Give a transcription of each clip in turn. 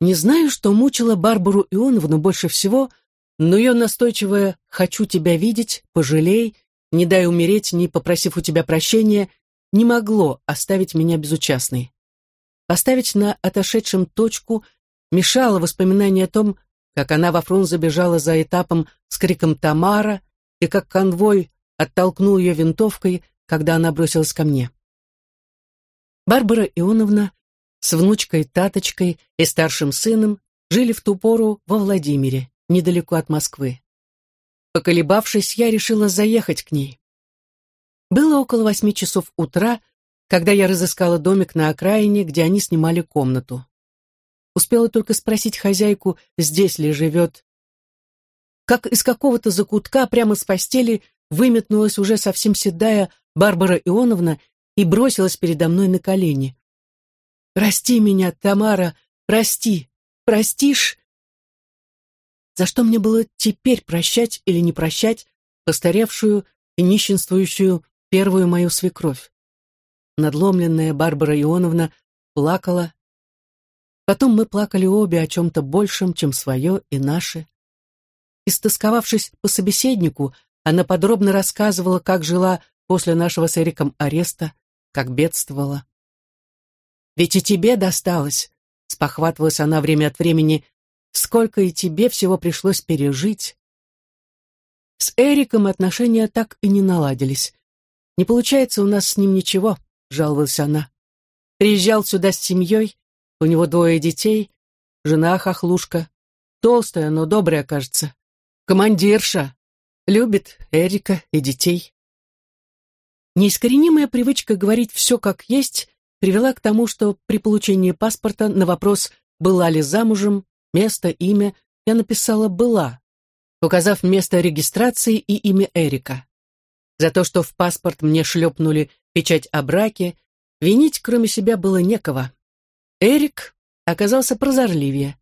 Не знаю, что мучило Барбару Ионовну больше всего, но ее настойчивое «хочу тебя видеть, пожалей, не дай умереть, не попросив у тебя прощения» не могло оставить меня безучастной. Поставить на отошедшем точку мешало воспоминание о том, как она во фронт забежала за этапом с криком «Тамара» и как конвой оттолкнул ее винтовкой, когда она бросилась ко мне. Барбара Ионовна с внучкой Таточкой и старшим сыном жили в ту пору во Владимире, недалеко от Москвы. Поколебавшись, я решила заехать к ней. Было около восьми часов утра, когда я разыскала домик на окраине, где они снимали комнату. Успела только спросить хозяйку, здесь ли живет. Как из какого-то закутка прямо с постели выметнулась уже совсем седая Барбара Ионовна и бросилась передо мной на колени. «Прости меня, Тамара, прости, простишь?» За что мне было теперь прощать или не прощать постаревшую и нищенствующую первую мою свекровь? Надломленная Барбара Ионовна плакала. Потом мы плакали обе о чем-то большем, чем свое и наше. Истосковавшись по собеседнику, она подробно рассказывала, как жила после нашего с Эриком ареста, как бедствовала. «Ведь и тебе досталось», — спохватывалась она время от времени, «сколько и тебе всего пришлось пережить». С Эриком отношения так и не наладились. «Не получается у нас с ним ничего», — жаловалась она. «Приезжал сюда с семьей, у него двое детей, жена хохлушка, толстая, но добрая, кажется. Командирша, любит Эрика и детей». Неискоренимая привычка говорить все как есть привела к тому, что при получении паспорта на вопрос «была ли замужем», место, имя, я написала «была», указав место регистрации и имя Эрика. За то, что в паспорт мне шлепнули печать о браке, винить кроме себя было некого. Эрик оказался прозорливее.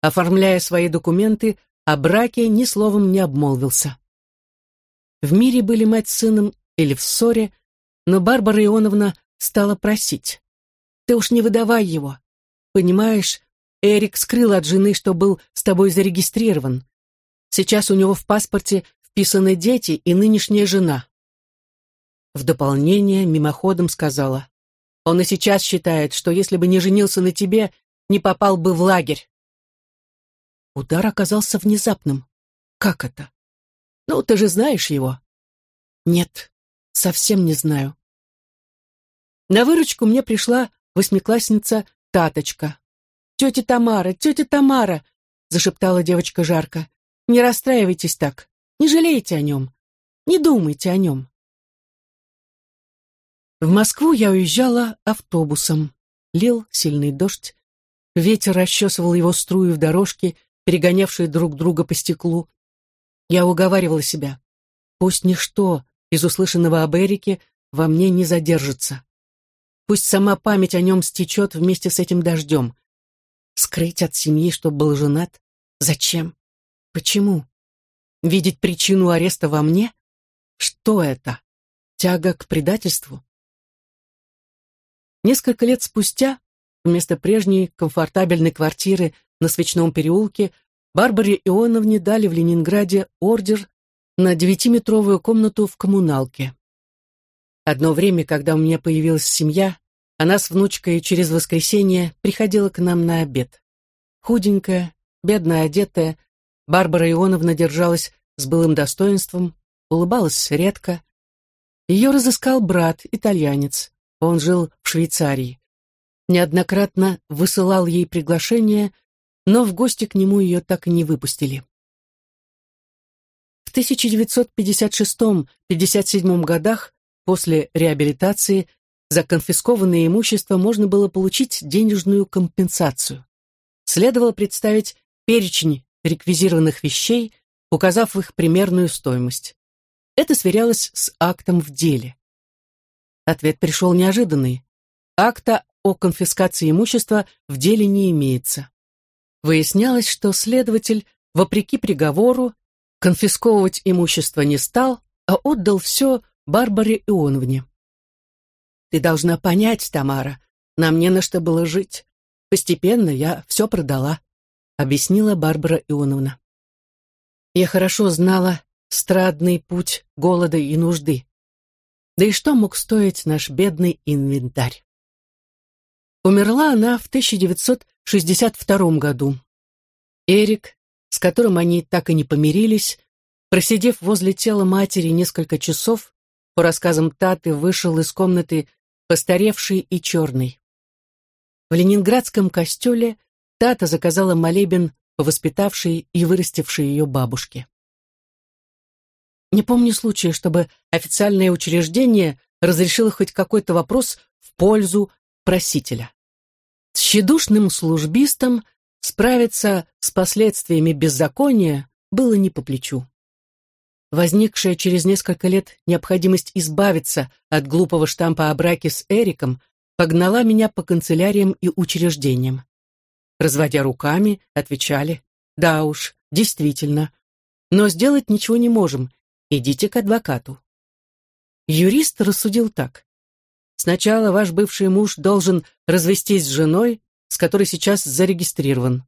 Оформляя свои документы, о браке ни словом не обмолвился. В мире были мать с сыном или в ссоре, но Барбара Ионовна стала просить. «Ты уж не выдавай его. Понимаешь, Эрик скрыл от жены, что был с тобой зарегистрирован. Сейчас у него в паспорте вписаны дети и нынешняя жена». В дополнение мимоходом сказала, «Он и сейчас считает, что если бы не женился на тебе, не попал бы в лагерь». Удар оказался внезапным. «Как это?» «Ну, ты же знаешь его». «Нет, совсем не знаю». На выручку мне пришла восьмиклассница Таточка. «Тетя Тамара, тетя Тамара!» — зашептала девочка жарко. «Не расстраивайтесь так, не жалейте о нем, не думайте о нем». В Москву я уезжала автобусом. Лил сильный дождь. Ветер расчесывал его струи в дорожке, перегонявшие друг друга по стеклу. Я уговаривала себя. Пусть ничто из услышанного об Эрике во мне не задержится. Пусть сама память о нем стечет вместе с этим дождем. Скрыть от семьи, что был женат? Зачем? Почему? Видеть причину ареста во мне? Что это? Тяга к предательству? Несколько лет спустя, вместо прежней комфортабельной квартиры на Свечном переулке, Барбаре Ионовне дали в Ленинграде ордер на девятиметровую комнату в коммуналке. Одно время, когда у меня появилась семья, она с внучкой через воскресенье приходила к нам на обед. Худенькая, бедно одетая, Барбара Ионовна держалась с былым достоинством, улыбалась редко. Ее разыскал брат, итальянец. Он жил в Швейцарии. Неоднократно высылал ей приглашение, но в гости к нему ее так и не выпустили. В 1956-57 годах, после реабилитации, за конфискованное имущество можно было получить денежную компенсацию. Следовало представить перечень реквизированных вещей, указав их примерную стоимость. Это сверялось с актом в деле. Ответ пришел неожиданный. Акта о конфискации имущества в деле не имеется. Выяснялось, что следователь, вопреки приговору, конфисковывать имущество не стал, а отдал все Барбаре Ионовне. Ты должна понять, Тамара, нам не на что было жить. Постепенно я все продала, объяснила Барбара Ионовна. Я хорошо знала страдный путь голода и нужды. Да и что мог стоить наш бедный инвентарь? Умерла она в 1962 году. Эрик, с которым они так и не помирились, просидев возле тела матери несколько часов, по рассказам Таты вышел из комнаты постаревший и черный. В ленинградском костеле Тата заказала молебен по воспитавшей и вырастившей ее бабушке. Не помню случая, чтобы официальное учреждение разрешило хоть какой-то вопрос в пользу просителя. С щедушным службистом справиться с последствиями беззакония было не по плечу. Возникшая через несколько лет необходимость избавиться от глупого штампа о браке с Эриком погнала меня по канцеляриям и учреждениям. Разводя руками, отвечали, «Да уж, действительно, но сделать ничего не можем, идите к адвокату». Юрист рассудил так. Сначала ваш бывший муж должен развестись с женой, с которой сейчас зарегистрирован.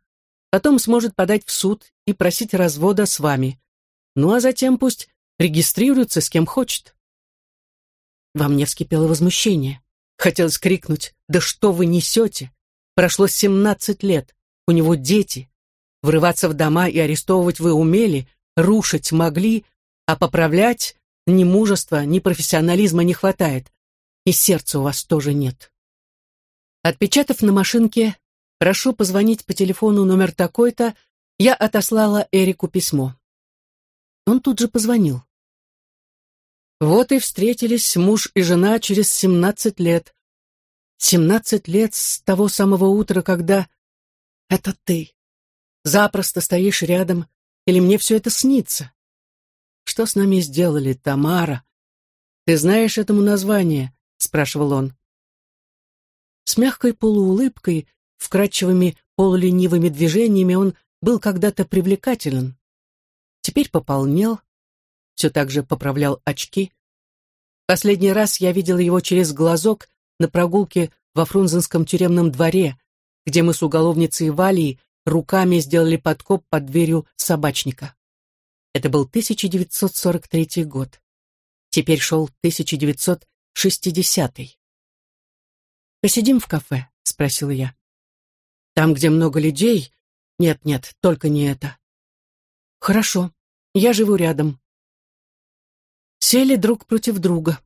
Потом сможет подать в суд и просить развода с вами. Ну а затем пусть регистрируется с кем хочет. Во мне вскипело возмущение. Хотелось крикнуть «Да что вы несете? Прошло семнадцать лет, у него дети. Врываться в дома и арестовывать вы умели, рушить могли, а поправлять ни мужества, ни профессионализма не хватает и сердца у вас тоже нет. Отпечатав на машинке «Прошу позвонить по телефону номер такой-то», я отослала Эрику письмо. Он тут же позвонил. Вот и встретились муж и жена через семнадцать лет. Семнадцать лет с того самого утра, когда... Это ты. Запросто стоишь рядом, или мне все это снится? Что с нами сделали, Тамара? Ты знаешь этому название? спрашивал он. С мягкой полуулыбкой, вкрадчивыми полуленивыми движениями он был когда-то привлекателен. Теперь пополнел, все так же поправлял очки. Последний раз я видел его через глазок на прогулке во Фрунзенском тюремном дворе, где мы с уголовницей Валией руками сделали подкоп под дверью собачника. Это был 1943 год. Теперь шел 1900 шестидесятый. «Посидим в кафе?» — спросила я. «Там, где много людей? Нет-нет, только не это». «Хорошо, я живу рядом». Сели друг против друга.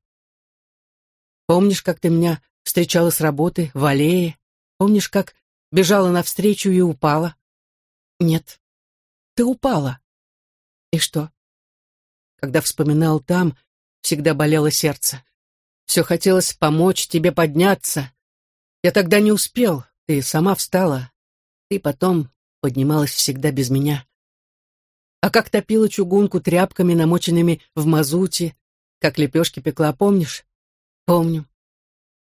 «Помнишь, как ты меня встречала с работы в аллее? Помнишь, как бежала навстречу и упала?» «Нет, ты упала». «И что?» Когда вспоминал там, всегда болело сердце. Все хотелось помочь тебе подняться. Я тогда не успел, ты сама встала. Ты потом поднималась всегда без меня. А как топила чугунку тряпками, намоченными в мазуте, как лепешки пекла, помнишь? Помню.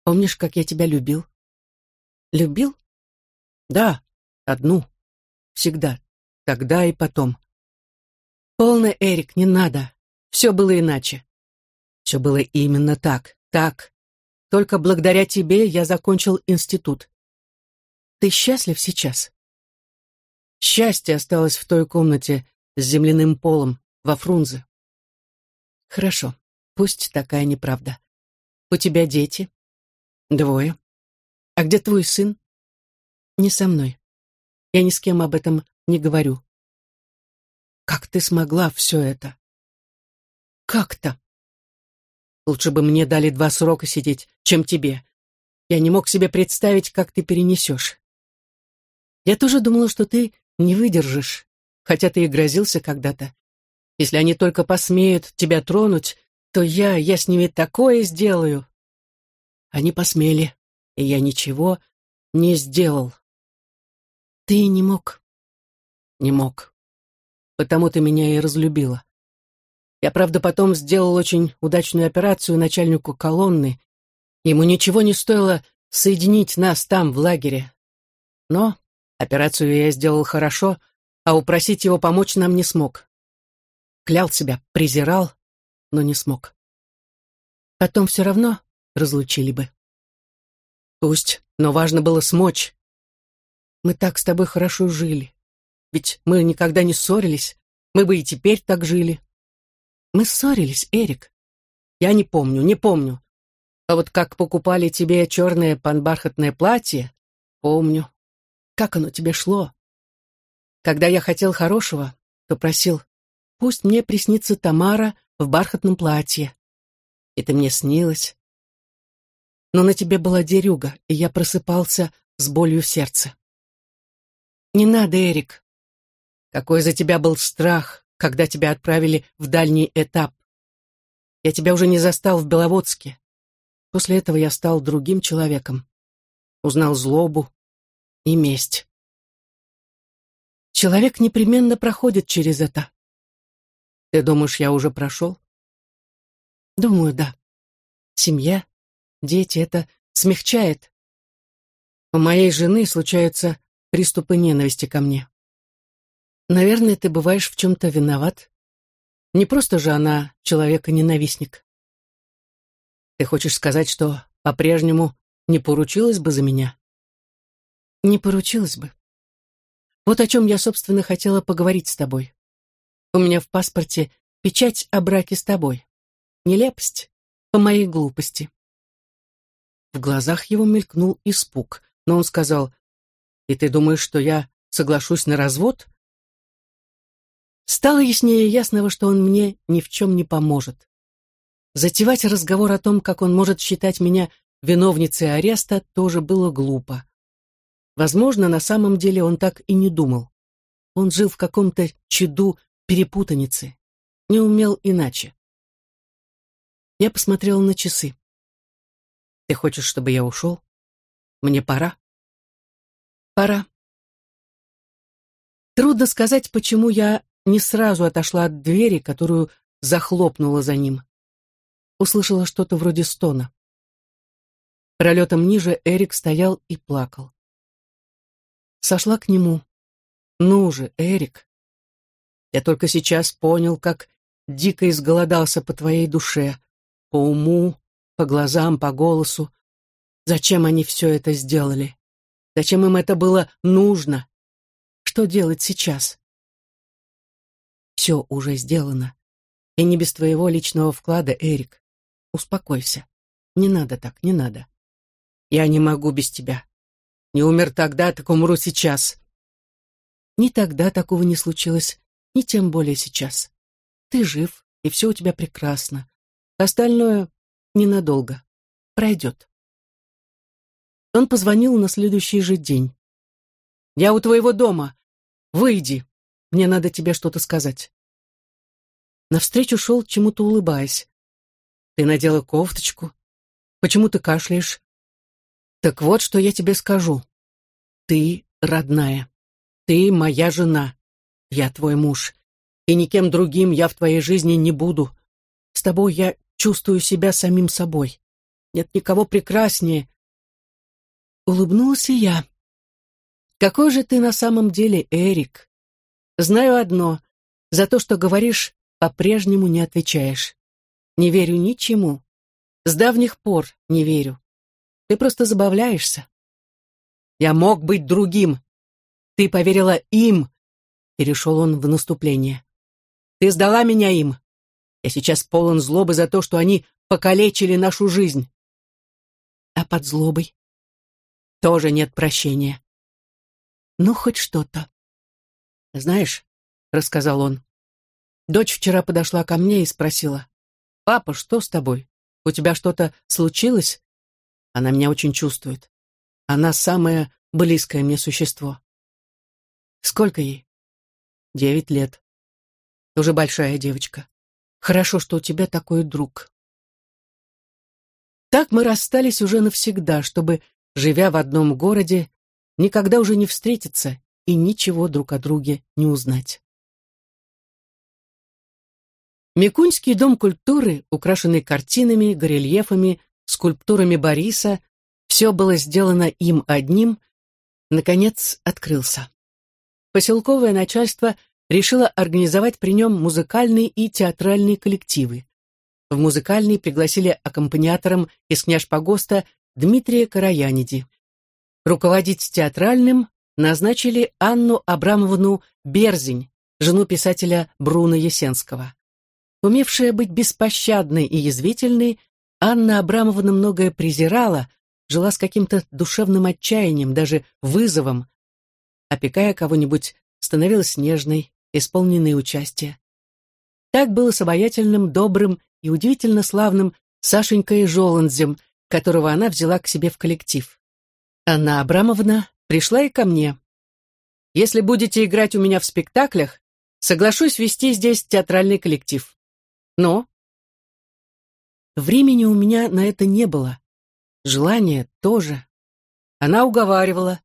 Помнишь, как я тебя любил? Любил? Да, одну. Всегда. Тогда и потом. Полно, Эрик, не надо. Все было иначе. Все было именно так. Так, только благодаря тебе я закончил институт. Ты счастлив сейчас? Счастье осталось в той комнате с земляным полом во Фрунзе. Хорошо, пусть такая неправда. У тебя дети? Двое. А где твой сын? Не со мной. Я ни с кем об этом не говорю. Как ты смогла все это? Как-то? Лучше бы мне дали два срока сидеть, чем тебе. Я не мог себе представить, как ты перенесешь. Я тоже думала, что ты не выдержишь, хотя ты и грозился когда-то. Если они только посмеют тебя тронуть, то я, я с ними такое сделаю. Они посмели, и я ничего не сделал. Ты не мог. Не мог. Потому ты меня и разлюбила. Я, правда, потом сделал очень удачную операцию начальнику колонны. Ему ничего не стоило соединить нас там, в лагере. Но операцию я сделал хорошо, а упросить его помочь нам не смог. Клял себя, презирал, но не смог. Потом все равно разлучили бы. Пусть, но важно было смочь. Мы так с тобой хорошо жили. Ведь мы никогда не ссорились. Мы бы и теперь так жили. Мы ссорились, Эрик. Я не помню, не помню. А вот как покупали тебе черное панбархатное платье, помню. Как оно тебе шло? Когда я хотел хорошего, то просил, пусть мне приснится Тамара в бархатном платье. И ты мне снилась. Но на тебе была дерюга, и я просыпался с болью в сердце. Не надо, Эрик. Какой за тебя был страх, когда тебя отправили в дальний этап. Я тебя уже не застал в Беловодске. После этого я стал другим человеком. Узнал злобу и месть. Человек непременно проходит через это. Ты думаешь, я уже прошел? Думаю, да. Семья, дети — это смягчает. У моей жены случаются приступы ненависти ко мне. Наверное, ты бываешь в чем-то виноват. Не просто же она человека-ненавистник. Ты хочешь сказать, что по-прежнему не поручилась бы за меня? Не поручилась бы. Вот о чем я, собственно, хотела поговорить с тобой. У меня в паспорте печать о браке с тобой. Нелепость по моей глупости. В глазах его мелькнул испуг, но он сказал, «И ты думаешь, что я соглашусь на развод?» Стало яснее ясного, что он мне ни в чем не поможет. Затевать разговор о том, как он может считать меня виновницей ареста, тоже было глупо. Возможно, на самом деле он так и не думал. Он жил в каком-то чаду перепутаницы, не умел иначе. Я посмотрела на часы. «Ты хочешь, чтобы я ушел? Мне пора?» «Пора». Трудно сказать, почему я не сразу отошла от двери, которую захлопнула за ним. Услышала что-то вроде стона. Пролетом ниже Эрик стоял и плакал. Сошла к нему. «Ну же, Эрик, я только сейчас понял, как дико изголодался по твоей душе, по уму, по глазам, по голосу. Зачем они все это сделали? Зачем им это было нужно? Что делать сейчас? Все уже сделано. И не без твоего личного вклада, Эрик. Успокойся. Не надо так, не надо. Я не могу без тебя. Не умер тогда, так умру сейчас. Ни тогда такого не случилось, ни тем более сейчас. Ты жив, и все у тебя прекрасно. Остальное ненадолго. Пройдет. Он позвонил на следующий же день. «Я у твоего дома. Выйди. Мне надо тебе что-то сказать». Навстречу шел, чему-то улыбаясь. «Ты надела кофточку? Почему ты кашляешь?» «Так вот, что я тебе скажу. Ты родная. Ты моя жена. Я твой муж. И никем другим я в твоей жизни не буду. С тобой я чувствую себя самим собой. Нет никого прекраснее. Улыбнулась и я. Какой же ты на самом деле, Эрик? Знаю одно. За то, что говоришь, по-прежнему не отвечаешь. Не верю ничему. С давних пор не верю. Ты просто забавляешься. Я мог быть другим. Ты поверила им. Перешел он в наступление. Ты сдала меня им. Я сейчас полон злобы за то, что они покалечили нашу жизнь. А под злобой тоже нет прощения. Ну, хоть что-то. Знаешь, — рассказал он, — дочь вчера подошла ко мне и спросила, «Папа, что с тобой? У тебя что-то случилось?» Она меня очень чувствует. Она самое близкое мне существо. Сколько ей? Девять лет. Уже большая девочка. Хорошо, что у тебя такой друг. Так мы расстались уже навсегда, чтобы, живя в одном городе, никогда уже не встретиться и ничего друг о друге не узнать. Микуньский дом культуры, украшенный картинами, горельефами, скульптурами Бориса, все было сделано им одним, наконец открылся. Поселковое начальство решила организовать при нем музыкальные и театральные коллективы. В музыкальный пригласили аккомпаниатором из княж Погоста Дмитрия Караяниди. Руководить театральным назначили Анну Абрамовну Берзень, жену писателя Бруно Есенского. Умевшая быть беспощадной и язвительной, Анна Абрамовна многое презирала, жила с каким-то душевным отчаянием, даже вызовом. Опекая кого-нибудь, становилась нежной, исполненной участия. Так было с обаятельным, добрым и удивительно славным Сашенькой Жоландзем, которого она взяла к себе в коллектив. Анна Абрамовна пришла и ко мне. «Если будете играть у меня в спектаклях, соглашусь вести здесь театральный коллектив. Но...» Времени у меня на это не было. Желание тоже. Она уговаривала.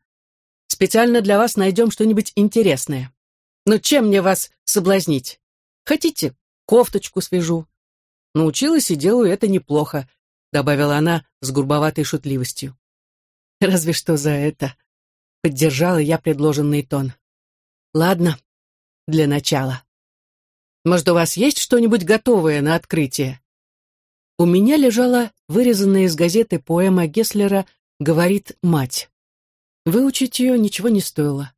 «Специально для вас найдем что-нибудь интересное. Но чем мне вас соблазнить? Хотите, кофточку свяжу?» Научилась и делаю это неплохо, добавила она с грубоватой шутливостью. Разве что за это. Поддержала я предложенный тон. Ладно, для начала. Может, у вас есть что-нибудь готовое на открытие? У меня лежала вырезанная из газеты поэма Гесслера «Говорит мать». Выучить ее ничего не стоило.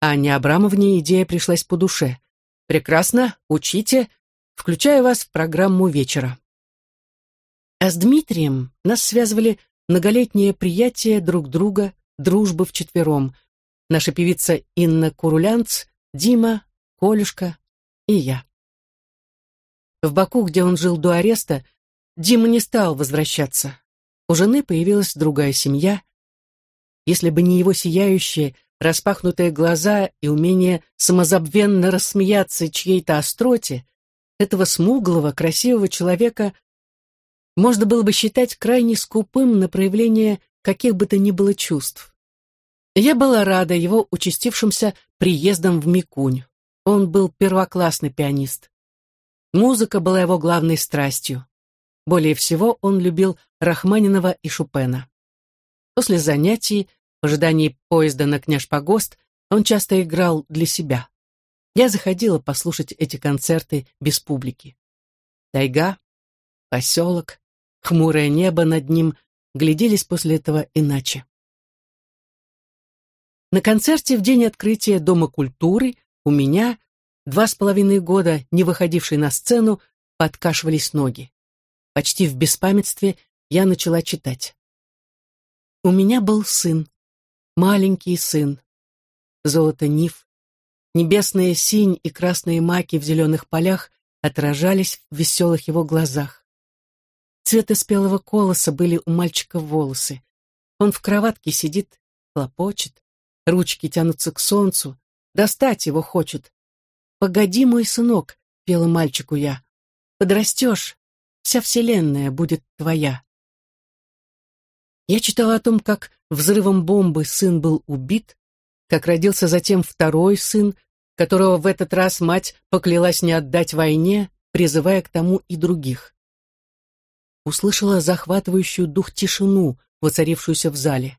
Анне Абрамовне идея пришлась по душе. «Прекрасно, учите, включая вас в программу вечера». А с Дмитрием нас связывали многолетнее приятие друг друга, дружбы вчетвером. Наша певица Инна Курулянц, Дима, Колюшка и я. В Баку, где он жил до ареста, Дима не стал возвращаться. У жены появилась другая семья. Если бы не его сияющие, распахнутые глаза и умение самозабвенно рассмеяться чьей-то остроте, этого смуглого, красивого человека можно было бы считать крайне скупым на проявление каких бы то ни было чувств. Я была рада его участившимся приездом в Микунь. Он был первоклассный пианист. Музыка была его главной страстью. Более всего он любил Рахманинова и Шопена. После занятий, в ожидании поезда на Княж-Погост, он часто играл для себя. Я заходила послушать эти концерты без публики. Тайга, поселок, хмурое небо над ним гляделись после этого иначе. На концерте в день открытия Дома культуры у меня, два с половиной года не выходивший на сцену, подкашивались ноги. Почти в беспамятстве я начала читать. У меня был сын, маленький сын. Золото нив, небесная синь и красные маки в зеленых полях отражались в веселых его глазах. Цвета спелого колоса были у мальчика волосы. Он в кроватке сидит, хлопочет, ручки тянутся к солнцу, достать его хочет. «Погоди, мой сынок», — пела мальчику я, — «подрастешь, вся вселенная будет твоя». Я читала о том, как взрывом бомбы сын был убит, как родился затем второй сын, которого в этот раз мать поклялась не отдать войне, призывая к тому и других услышала захватывающую дух тишину, воцарившуюся в зале.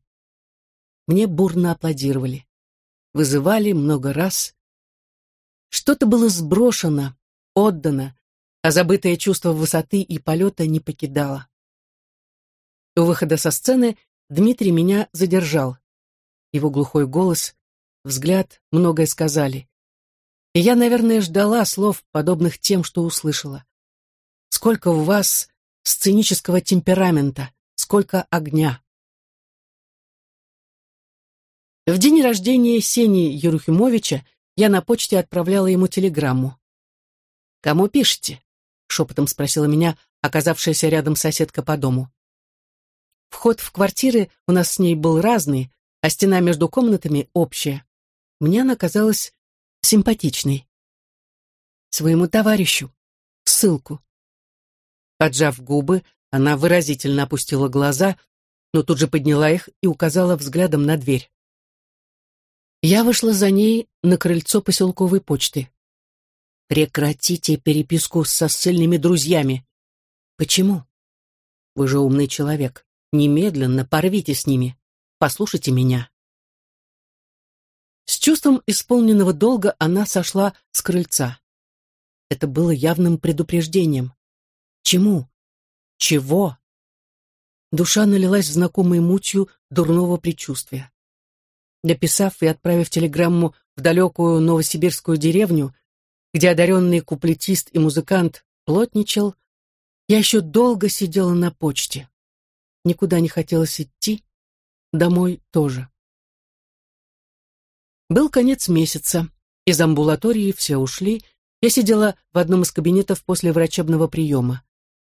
Мне бурно аплодировали. Вызывали много раз. Что-то было сброшено, отдано, а забытое чувство высоты и полета не покидало. У выхода со сцены Дмитрий меня задержал. Его глухой голос, взгляд многое сказали. И я, наверное, ждала слов, подобных тем, что услышала. Сколько в вас сценического темперамента, сколько огня. В день рождения Сени Ерухимовича я на почте отправляла ему телеграмму. «Кому пишете?» — шепотом спросила меня оказавшаяся рядом соседка по дому. Вход в квартиры у нас с ней был разный, а стена между комнатами общая. Мне она казалась симпатичной. Своему товарищу. Ссылку. Поджав губы, она выразительно опустила глаза, но тут же подняла их и указала взглядом на дверь. Я вышла за ней на крыльцо поселковой почты. «Прекратите переписку со ссыльными друзьями». «Почему?» «Вы же умный человек. Немедленно порвите с ними. Послушайте меня». С чувством исполненного долга она сошла с крыльца. Это было явным предупреждением. Чему? Чего? Душа налилась знакомой мутью дурного предчувствия. Дописав и отправив телеграмму в далекую новосибирскую деревню, где одаренный куплетист и музыкант плотничал, я еще долго сидела на почте. Никуда не хотелось идти, домой тоже. Был конец месяца, из амбулатории все ушли, я сидела в одном из кабинетов после врачебного приема.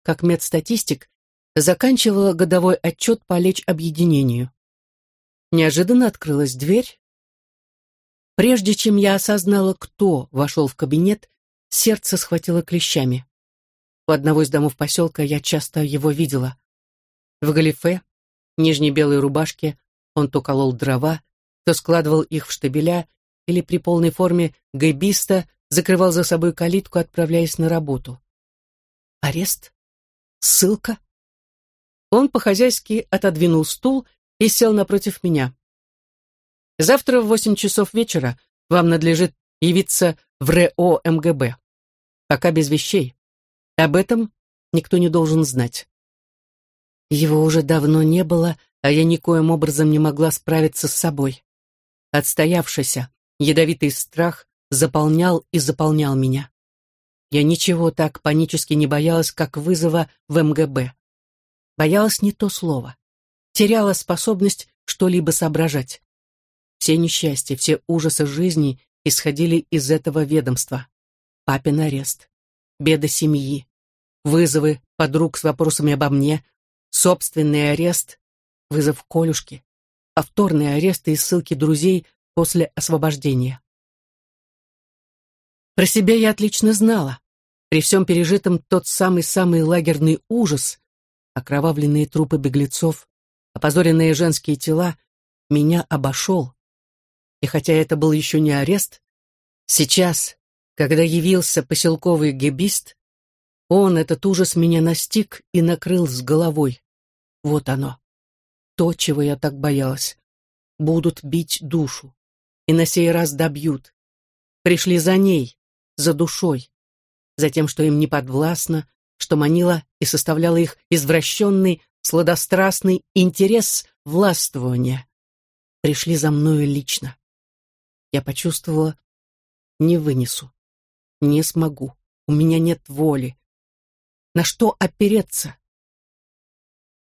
Как медстатистик, заканчивала годовой отчет по лечобъединению. Неожиданно открылась дверь. Прежде чем я осознала, кто вошел в кабинет, сердце схватило клещами. У одного из домов поселка я часто его видела. В галифе, нижней белой рубашке, он то колол дрова, то складывал их в штабеля или при полной форме гэбиста закрывал за собой калитку, отправляясь на работу. Арест? Ссылка? Он по-хозяйски отодвинул стул и сел напротив меня. Завтра в восемь часов вечера вам надлежит явиться в РЭО МГБ. Пока без вещей. Об этом никто не должен знать. Его уже давно не было, а я никоим образом не могла справиться с собой. Отстоявшийся, ядовитый страх заполнял и заполнял меня. Я ничего так панически не боялась, как вызова в МГБ. Боялась не то слово теряла способность что-либо соображать. Все несчастья, все ужасы жизни исходили из этого ведомства. Папин арест, беда семьи, вызовы подруг с вопросами обо мне, собственный арест, вызов Колюшки, повторные аресты и ссылки друзей после освобождения. Про себя я отлично знала. При всем пережитом тот самый-самый лагерный ужас, окровавленные трупы беглецов, опозоренные женские тела, меня обошел. И хотя это был еще не арест, сейчас, когда явился поселковый гебист, он, этот ужас, меня настиг и накрыл с головой. Вот оно. То, чего я так боялась. Будут бить душу. И на сей раз добьют. Пришли за ней, за душой. За тем, что им не подвластно, что манило и составляло их извращенный, сладострастный интерес властвования. Пришли за мною лично. Я почувствовала, не вынесу, не смогу, у меня нет воли. На что опереться?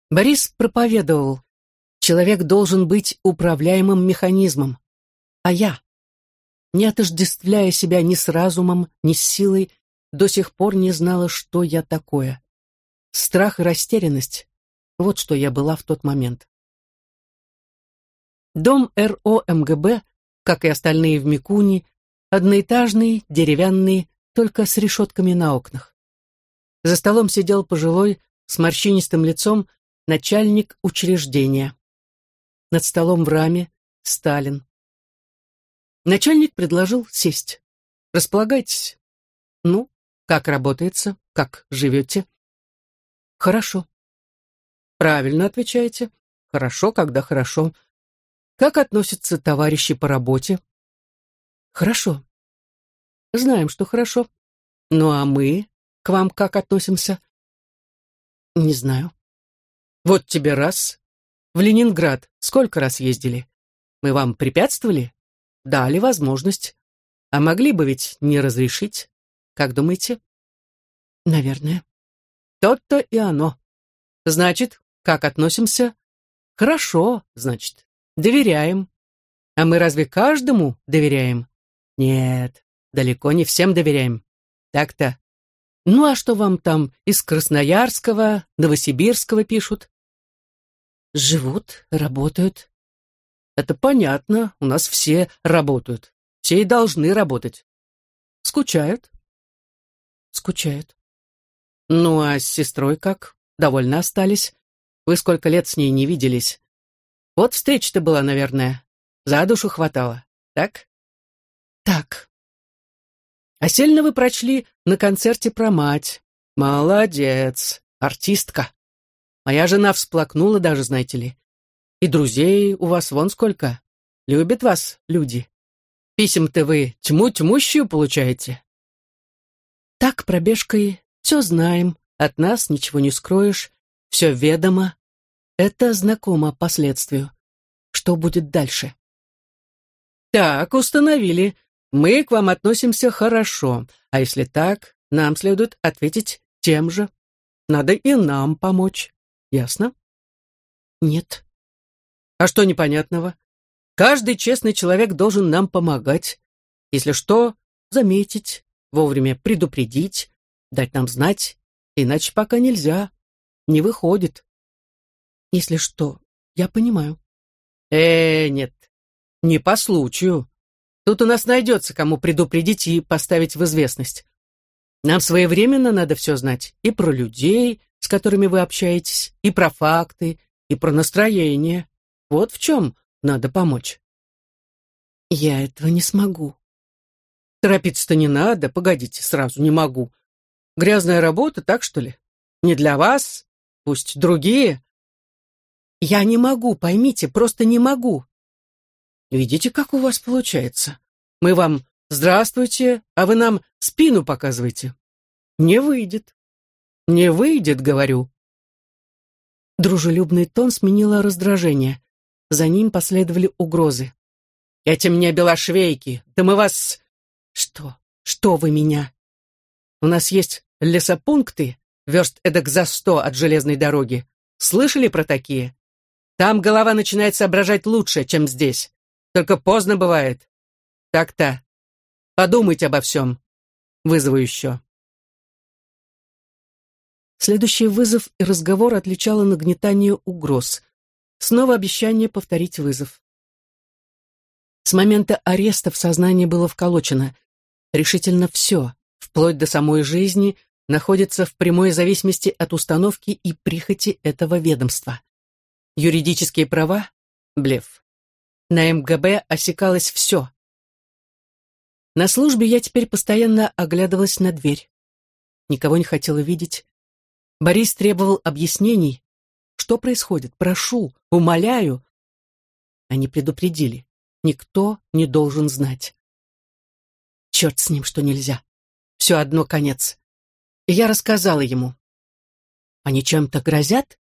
Борис проповедовал, человек должен быть управляемым механизмом. А я, не отождествляя себя ни с разумом, ни с силой, до сих пор не знала, что я такое. Страх и растерянность вот что я была в тот момент. Дом РО МГБ, как и остальные в Микуни, одноэтажный, деревянный, только с решетками на окнах. За столом сидел пожилой, с морщинистым лицом, начальник учреждения. Над столом в раме Сталин. Начальник предложил сесть. Располагайтесь. Ну, как работается, как живете? Хорошо. Правильно отвечаете. Хорошо, когда хорошо. Как относятся товарищи по работе? Хорошо. Знаем, что хорошо. Ну а мы к вам как относимся? Не знаю. Вот тебе раз. В Ленинград сколько раз ездили? Мы вам препятствовали? Дали возможность. А могли бы ведь не разрешить. Как думаете? Наверное. То-то и оно. Значит, как относимся? Хорошо, значит. Доверяем. А мы разве каждому доверяем? Нет, далеко не всем доверяем. Так-то. Ну а что вам там из Красноярского, Новосибирского пишут? Живут, работают. Это понятно, у нас все работают. Все и должны работать. Скучают? Скучают. Ну а с сестрой как? Довольно остались? Вы сколько лет с ней не виделись? Вот встреча-то была, наверное. За душу хватало, так? Так. А сильно вы прочли на концерте про мать. Молодец, артистка. Моя жена всплакнула даже, знаете ли. И друзей у вас вон сколько. Любят вас люди. Писем-то вы тьму тьмущую получаете. Так, пробежкой, все знаем, от нас ничего не скроешь, все ведомо. Это знакомо последствию. Что будет дальше? Так, установили. Мы к вам относимся хорошо. А если так, нам следует ответить тем же. Надо и нам помочь. Ясно? Нет. А что непонятного? Каждый честный человек должен нам помогать. Если что, заметить, вовремя предупредить, дать нам знать, иначе пока нельзя. Не выходит. Если что, я понимаю. Э, нет, не по случаю. Тут у нас найдется, кому предупредить и поставить в известность. Нам своевременно надо все знать. И про людей, с которыми вы общаетесь, и про факты, и про настроение. Вот в чем надо помочь. Я этого не смогу. Торопиться-то не надо, погодите, сразу не могу. Грязная работа, так что ли? Не для вас, пусть другие. Я не могу, поймите, просто не могу. Видите, как у вас получается? Мы вам «здравствуйте», а вы нам спину показываете. Не выйдет. Не выйдет, говорю. Дружелюбный тон сменило раздражение. За ним последовали угрозы. «Этим мне белошвейки! Да мы вас...» «Что? Что вы меня?» «У нас есть лесопункты, верст эдак за сто от железной дороги. Слышали про такие? Там голова начинает соображать лучше, чем здесь. Только поздно бывает. Так-то. Подумайте обо всем. Вызову еще». Следующий вызов и разговор отличало нагнетание угроз. Снова обещание повторить вызов. С момента ареста в сознании было вколочено. Решительно все, вплоть до самой жизни, находится в прямой зависимости от установки и прихоти этого ведомства. Юридические права — блеф. На МГБ осекалось все. На службе я теперь постоянно оглядывалась на дверь. Никого не хотела видеть. Борис требовал объяснений. Что происходит? Прошу, умоляю. Они предупредили. Никто не должен знать. Черт с ним, что нельзя. Все одно конец. И я рассказала ему. Они чем-то грозят?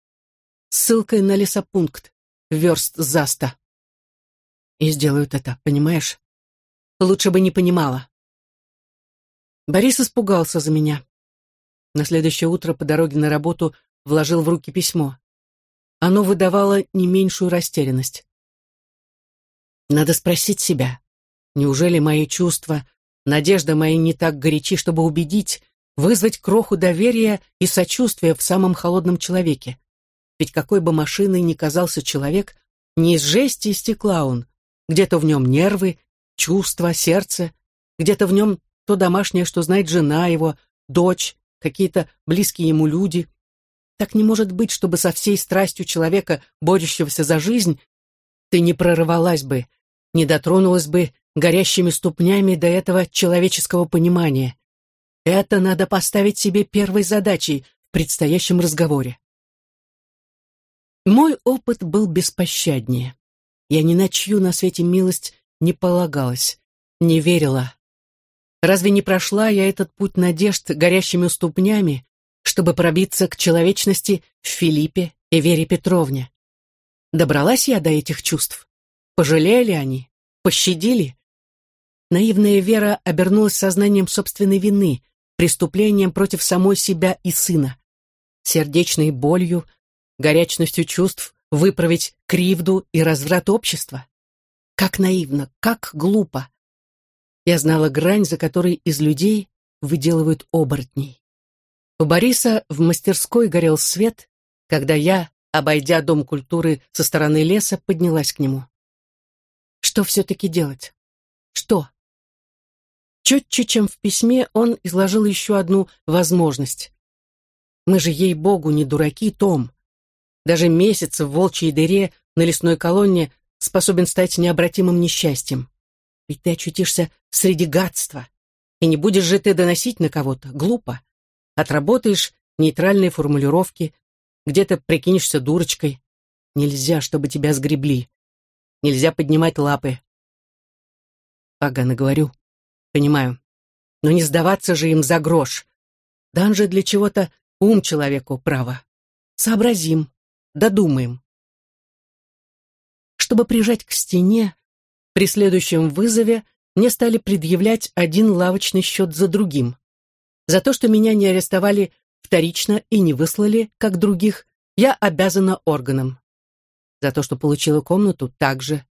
Ссылкой на лесопункт, верст за ста. И сделают это, понимаешь? Лучше бы не понимала. Борис испугался за меня. На следующее утро по дороге на работу вложил в руки письмо. Оно выдавало не меньшую растерянность. Надо спросить себя, неужели мои чувства, надежда мои не так горячи, чтобы убедить, вызвать кроху доверия и сочувствия в самом холодном человеке? Ведь какой бы машиной ни казался человек, не из жести и стекла он. Где-то в нем нервы, чувства, сердце, где-то в нем то домашнее, что знает жена его, дочь, какие-то близкие ему люди. Так не может быть, чтобы со всей страстью человека, борющегося за жизнь, ты не прорывалась бы, не дотронулась бы горящими ступнями до этого человеческого понимания. Это надо поставить себе первой задачей в предстоящем разговоре. Мой опыт был беспощаднее. Я ни на чью на свете милость не полагалась, не верила. Разве не прошла я этот путь надежд горящими ступнями, чтобы пробиться к человечности в Филиппе и Вере Петровне? Добралась я до этих чувств? Пожалели они? Пощадили? Наивная вера обернулась сознанием собственной вины, преступлением против самой себя и сына. Сердечной болью, горячностью чувств выправить кривду и разврат общества. Как наивно, как глупо. Я знала грань, за которой из людей выделывают оборотней. У Бориса в мастерской горел свет, когда я, обойдя дом культуры со стороны леса, поднялась к нему. Что все-таки делать? Что? Четче, чем в письме, он изложил еще одну возможность. Мы же, ей-богу, не дураки, Том. Даже месяц в волчьей дыре на лесной колонне способен стать необратимым несчастьем. Ведь ты очутишься среди гадства. И не будешь же ты доносить на кого-то. Глупо. Отработаешь нейтральные формулировки, где-то прикинешься дурочкой. Нельзя, чтобы тебя сгребли. Нельзя поднимать лапы. Погано говорю. Понимаю. Но не сдаваться же им за грош. Дан же для чего-то ум человеку право. Сообразим, додумаем. Чтобы прижать к стене, При следующем вызове мне стали предъявлять один лавочный счет за другим. За то, что меня не арестовали вторично и не выслали, как других, я обязана органам. За то, что получила комнату, также.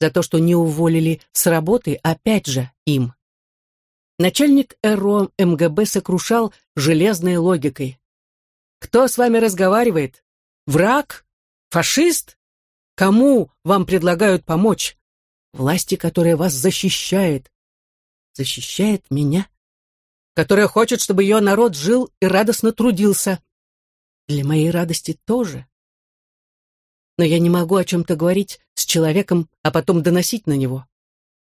За то, что не уволили с работы, опять же, им. Начальник РО МГБ сокрушал железной логикой. «Кто с вами разговаривает? Враг? Фашист? Кому вам предлагают помочь? Власти, которая вас защищает. Защищает меня? Которая хочет, чтобы ее народ жил и радостно трудился. Для моей радости тоже. Но я не могу о чем-то говорить с человеком, а потом доносить на него.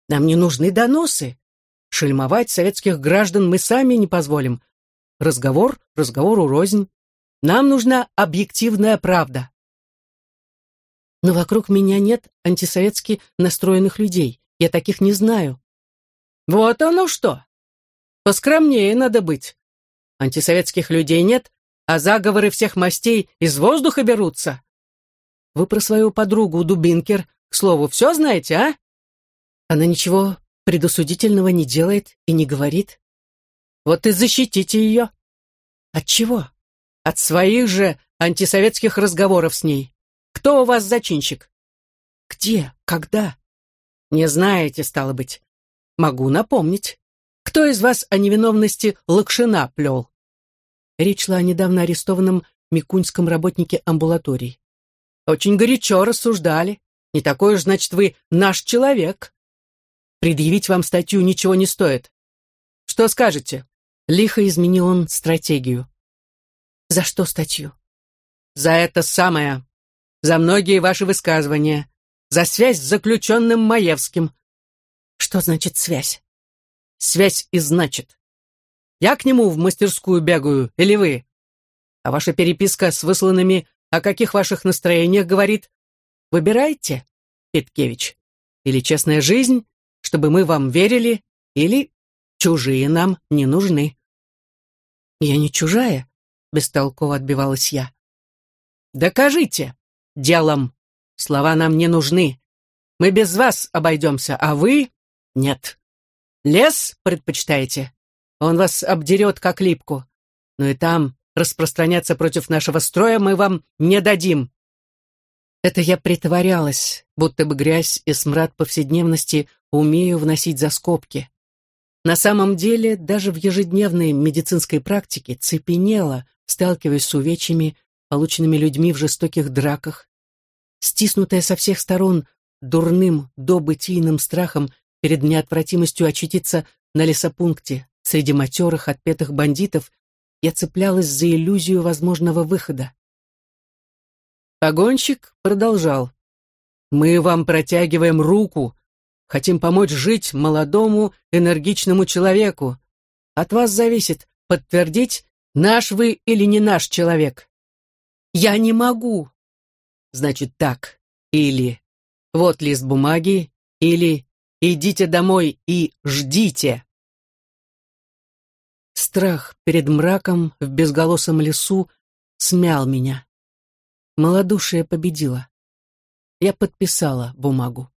Нам не нужны доносы. Шельмовать советских граждан мы сами не позволим. Разговор, разговору рознь. Нам нужна объективная правда. Но вокруг меня нет антисоветски настроенных людей. Я таких не знаю. Вот оно что. Поскромнее надо быть. Антисоветских людей нет, а заговоры всех мастей из воздуха берутся. Вы про свою подругу Дубинкер, к слову, все знаете, а? Она ничего предосудительного не делает и не говорит. Вот и защитите ее. От чего? От своих же антисоветских разговоров с ней. Кто у вас зачинщик? Где? Когда? Не знаете, стало быть. Могу напомнить. Кто из вас о невиновности Лакшина плел? Речь шла о недавно арестованном микуньском работнике амбулаторий. Очень горячо рассуждали. Не такой уж, значит, вы наш человек. Предъявить вам статью ничего не стоит. Что скажете? Лихо изменил он стратегию. За что статью? За это самое. За многие ваши высказывания. За связь с заключенным Маевским. Что значит связь? Связь и значит. Я к нему в мастерскую бегаю, или вы? А ваша переписка с высланными о каких ваших настроениях говорит? Выбирайте, Петкевич. Или честная жизнь, чтобы мы вам верили, или чужие нам не нужны. Я не чужая, бестолково отбивалась я. Докажите. Делом. Слова нам не нужны. Мы без вас обойдемся, а вы — нет. Лес предпочитаете? Он вас обдерет, как липку. Но и там распространяться против нашего строя мы вам не дадим. Это я притворялась, будто бы грязь и смрад повседневности умею вносить за скобки. На самом деле, даже в ежедневной медицинской практике цепенела, сталкиваясь с увечьями, полученными людьми в жестоких драках, стиснутая со всех сторон дурным добытийным страхом перед неотвратимостью очутиться на лесопункте среди матерых отпетых бандитов, я цеплялась за иллюзию возможного выхода. Погонщик продолжал. «Мы вам протягиваем руку, хотим помочь жить молодому, энергичному человеку. От вас зависит, подтвердить, наш вы или не наш человек». «Я не могу». «Значит так, или вот лист бумаги, или идите домой и ждите». Страх перед мраком в безголосом лесу смял меня. Молодушие победило. Я подписала бумагу.